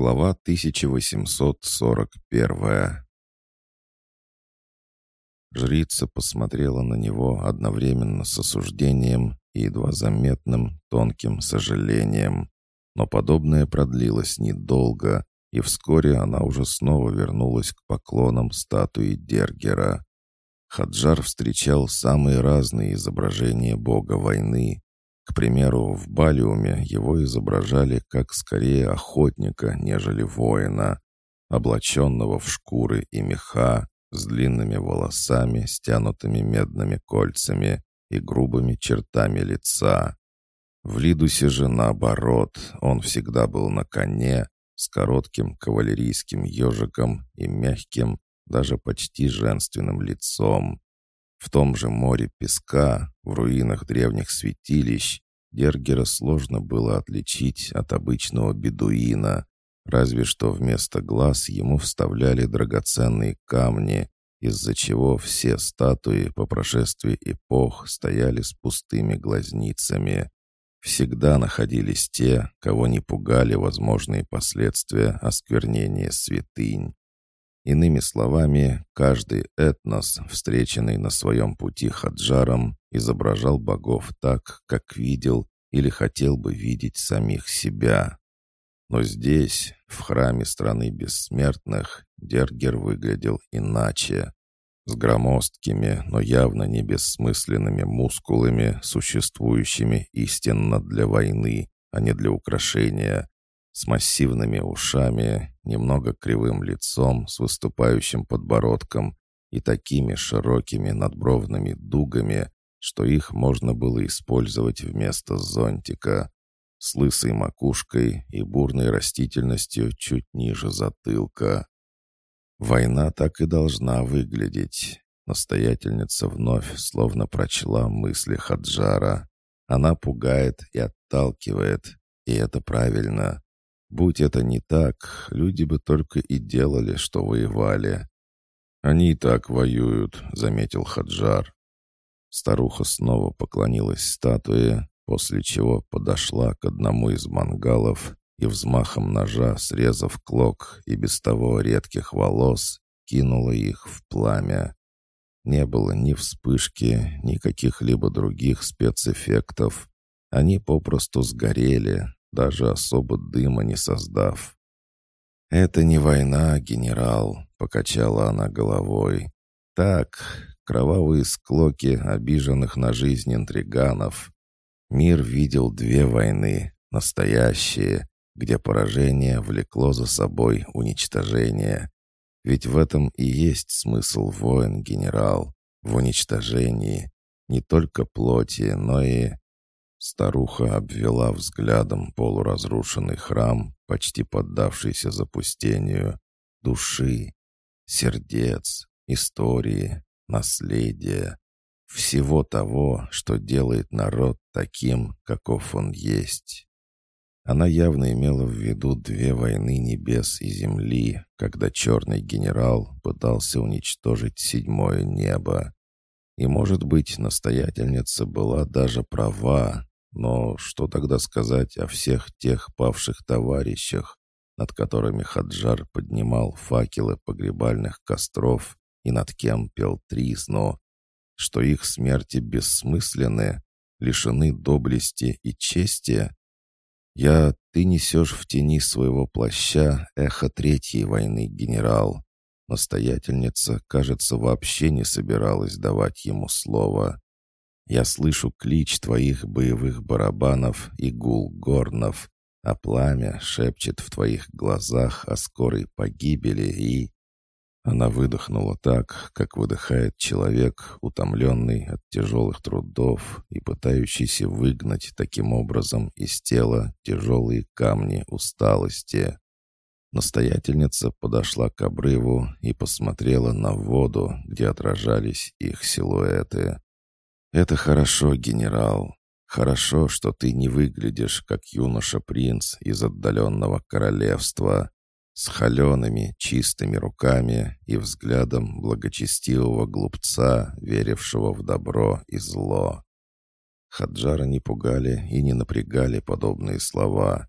Глава 1841 Жрица посмотрела на него одновременно с осуждением и едва заметным тонким сожалением. Но подобное продлилось недолго, и вскоре она уже снова вернулась к поклонам статуи Дергера. Хаджар встречал самые разные изображения бога войны. К примеру, в Балиуме его изображали как скорее охотника, нежели воина, облаченного в шкуры и меха, с длинными волосами, стянутыми медными кольцами и грубыми чертами лица. В Лидусе же наоборот, он всегда был на коне, с коротким кавалерийским ежиком и мягким, даже почти женственным лицом. В том же море песка, в руинах древних святилищ, Дергера сложно было отличить от обычного бедуина, разве что вместо глаз ему вставляли драгоценные камни, из-за чего все статуи по прошествии эпох стояли с пустыми глазницами. Всегда находились те, кого не пугали возможные последствия осквернения святынь. Иными словами, каждый этнос, встреченный на своем пути хаджаром, изображал богов так, как видел или хотел бы видеть самих себя. Но здесь, в храме страны бессмертных, Дергер выглядел иначе. С громоздкими, но явно не бессмысленными мускулами, существующими истинно для войны, а не для украшения, с массивными ушами, немного кривым лицом с выступающим подбородком и такими широкими надбровными дугами, что их можно было использовать вместо зонтика, с лысой макушкой и бурной растительностью чуть ниже затылка. Война так и должна выглядеть. Настоятельница вновь словно прочла мысли Хаджара. Она пугает и отталкивает, и это правильно. Будь это не так, люди бы только и делали, что воевали. «Они и так воюют», — заметил Хаджар. Старуха снова поклонилась статуе, после чего подошла к одному из мангалов и взмахом ножа, срезав клок и без того редких волос, кинула их в пламя. Не было ни вспышки, ни каких-либо других спецэффектов. Они попросту сгорели, даже особо дыма не создав. «Это не война, генерал», — покачала она головой. «Так, кровавые склоки обиженных на жизнь интриганов. Мир видел две войны, настоящие, где поражение влекло за собой уничтожение. Ведь в этом и есть смысл войн, генерал, в уничтожении не только плоти, но и Старуха обвела взглядом полуразрушенный храм, почти поддавшийся запустению, души, сердец, истории, наследия, всего того, что делает народ таким, каков он есть. Она явно имела в виду две войны небес и земли, когда черный генерал пытался уничтожить седьмое небо. И, может быть, настоятельница была даже права, но что тогда сказать о всех тех павших товарищах, над которыми Хаджар поднимал факелы погребальных костров и над кем пел тризну, что их смерти бессмысленны, лишены доблести и чести? Я, ты несешь в тени своего плаща эхо Третьей войны, генерал. Настоятельница, кажется, вообще не собиралась давать ему слово. Я слышу клич твоих боевых барабанов и гул горнов, а пламя шепчет в твоих глазах о скорой погибели и...» Она выдохнула так, как выдыхает человек, утомленный от тяжелых трудов и пытающийся выгнать таким образом из тела тяжелые камни усталости. Настоятельница подошла к обрыву и посмотрела на воду, где отражались их силуэты. «Это хорошо, генерал. Хорошо, что ты не выглядишь, как юноша-принц из отдаленного королевства, с холеными чистыми руками и взглядом благочестивого глупца, верившего в добро и зло». Хаджара не пугали и не напрягали подобные слова.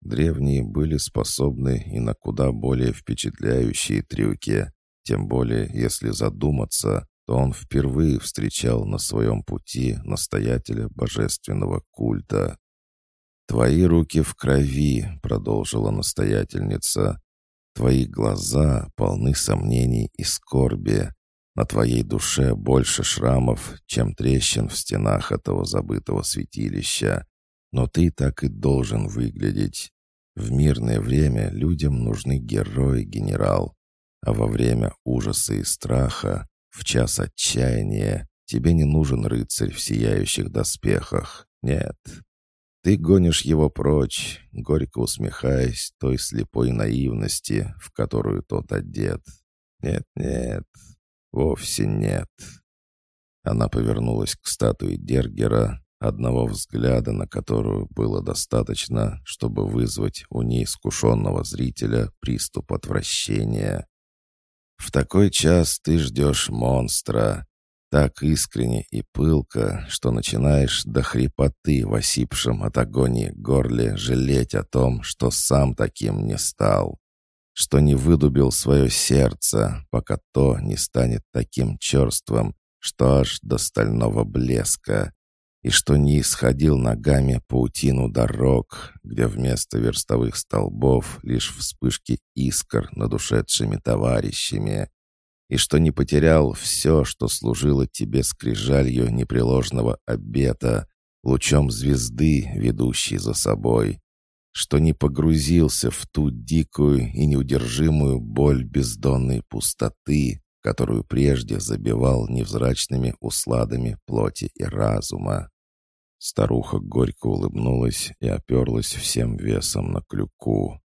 древние были способны и на куда более впечатляющие трюки, тем более если задуматься, то он впервые встречал на своем пути настоятеля божественного культа. «Твои руки в крови», — продолжила настоятельница. «Твои глаза полны сомнений и скорби. На твоей душе больше шрамов, чем трещин в стенах этого забытого святилища. Но ты так и должен выглядеть. В мирное время людям нужны герои, генерал. А во время ужаса и страха, в час отчаяния, тебе не нужен рыцарь в сияющих доспехах. Нет. Ты гонишь его прочь, горько усмехаясь той слепой наивности, в которую тот одет. Нет, нет, вовсе нет. Она повернулась к статуе Дергера, одного взгляда на которую было достаточно, чтобы вызвать у неискушенного зрителя приступ отвращения. «В такой час ты ждешь монстра, так искренне и пылко, что начинаешь до хрипоты в осипшем от агонии горле жалеть о том, что сам таким не стал, что не выдубил свое сердце, пока то не станет таким черствым, что аж до стального блеска, и что не исходил ногами паутину дорог, где вместо верстовых столбов лишь вспышки искр над ушедшими товарищами, и что не потерял все, что служило тебе скрижалью непреложного обета, лучом звезды, ведущей за собой, что не погрузился в ту дикую и неудержимую боль бездонной пустоты, которую прежде забивал невзрачными усладами плоти и разума. Старуха горько улыбнулась и оперлась всем весом на клюку.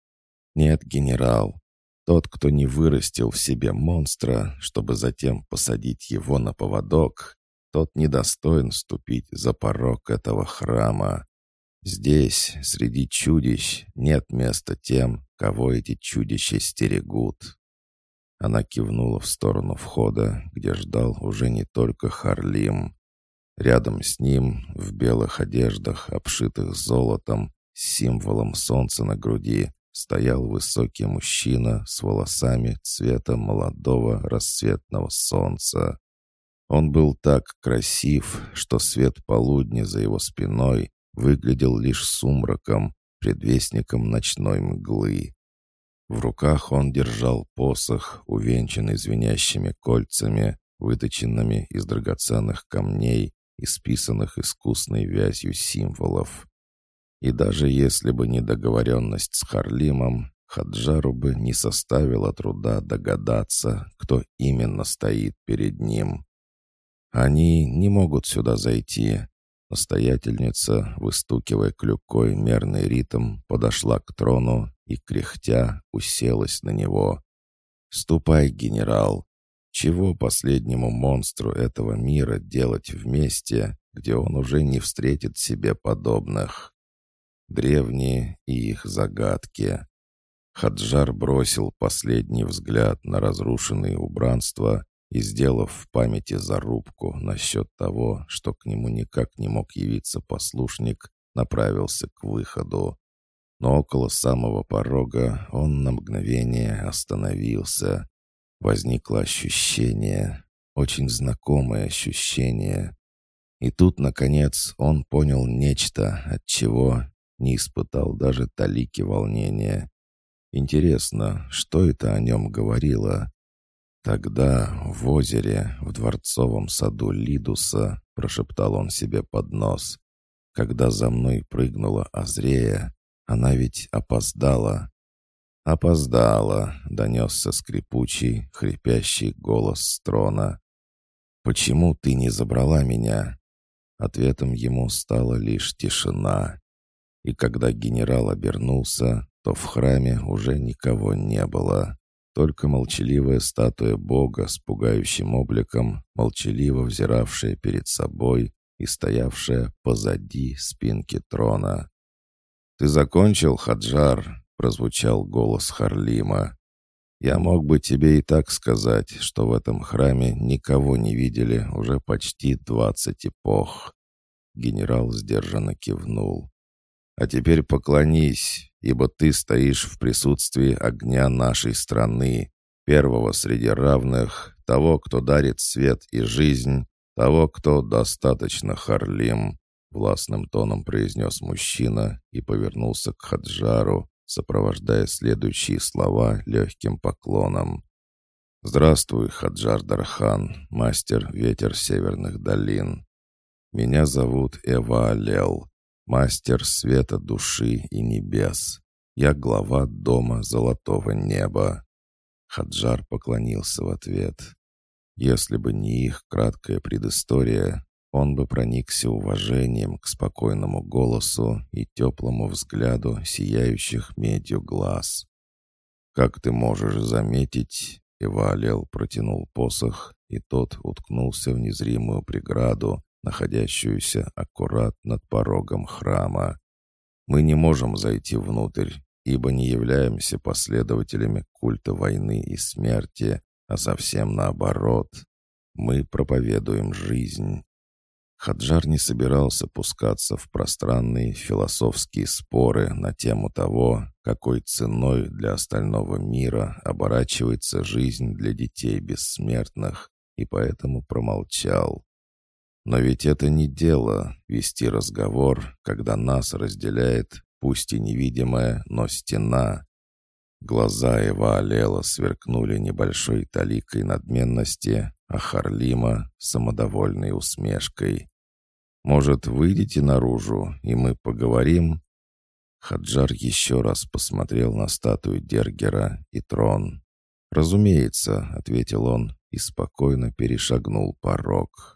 «Нет, генерал, тот, кто не вырастил в себе монстра, чтобы затем посадить его на поводок, тот недостоин ступить за порог этого храма. Здесь, среди чудищ, нет места тем, кого эти чудища стерегут». Она кивнула в сторону входа, где ждал уже не только Харлим. Рядом с ним, в белых одеждах, обшитых золотом, с символом солнца на груди, стоял высокий мужчина с волосами цвета молодого рассветного солнца. Он был так красив, что свет полудня за его спиной выглядел лишь сумраком, предвестником ночной мглы. В руках он держал посох, увенчанный звенящими кольцами, выточенными из драгоценных камней исписанных искусной вязью символов. И даже если бы не договоренность с Харлимом, Хаджару бы не составило труда догадаться, кто именно стоит перед ним. Они не могут сюда зайти. Настоятельница, выстукивая клюкой мерный ритм, подошла к трону и, кряхтя, уселась на него. «Ступай, генерал, чего последнему монстру этого мира делать вместе, где он уже не встретит себе подобных? Древние и их загадки. Хаджар бросил последний взгляд на разрушенные убранства и, сделав в памяти зарубку насчет того, что к нему никак не мог явиться послушник, направился к выходу. Но около самого порога он на мгновение остановился, Возникло ощущение, очень знакомое ощущение. И тут, наконец, он понял нечто, от чего не испытал даже талики волнения. Интересно, что это о нем говорило? Тогда в озере, в дворцовом саду Лидуса, прошептал он себе под нос. Когда за мной прыгнула Азрея, она ведь опоздала. «Опоздала», — донесся скрипучий, хрипящий голос с трона. «Почему ты не забрала меня?» Ответом ему стала лишь тишина. И когда генерал обернулся, то в храме уже никого не было. Только молчаливая статуя Бога с пугающим обликом, молчаливо взиравшая перед собой и стоявшая позади спинки трона. «Ты закончил, Хаджар?» — прозвучал голос Харлима. «Я мог бы тебе и так сказать, что в этом храме никого не видели уже почти двадцать эпох». Генерал сдержанно кивнул. «А теперь поклонись, ибо ты стоишь в присутствии огня нашей страны, первого среди равных, того, кто дарит свет и жизнь, того, кто достаточно харлим», — властным тоном произнес мужчина и повернулся к Хаджару, сопровождая следующие слова легким поклоном. «Здравствуй, Хаджар Дархан, мастер ветер северных долин. Меня зовут Эва Алел, мастер света души и небес. Я глава дома Золотого Неба». Хаджар поклонился в ответ. Если бы не их краткая предыстория, он бы проникся уважением к спокойному голосу и теплому взгляду сияющих медью глаз. Как ты можешь заметить, Ивалел протянул посох, и тот уткнулся в незримую преграду, находящуюся аккурат над порогом храма. Мы не можем зайти внутрь, ибо не являемся последователями культа войны и смерти, а совсем наоборот. Мы проповедуем жизнь. Хаджар не собирался пускаться в пространные философские споры на тему того, какой ценой для остального мира оборачивается жизнь для детей бессмертных, и поэтому промолчал. Но ведь это не дело вести разговор, когда нас разделяет, пусть и невидимая, но стена. Глаза его Алела сверкнули небольшой таликой надменности, а Харлима — самодовольной усмешкой. «Может, выйдете наружу, и мы поговорим?» Хаджар еще раз посмотрел на статую Дергера и трон. «Разумеется», — ответил он и спокойно перешагнул порог.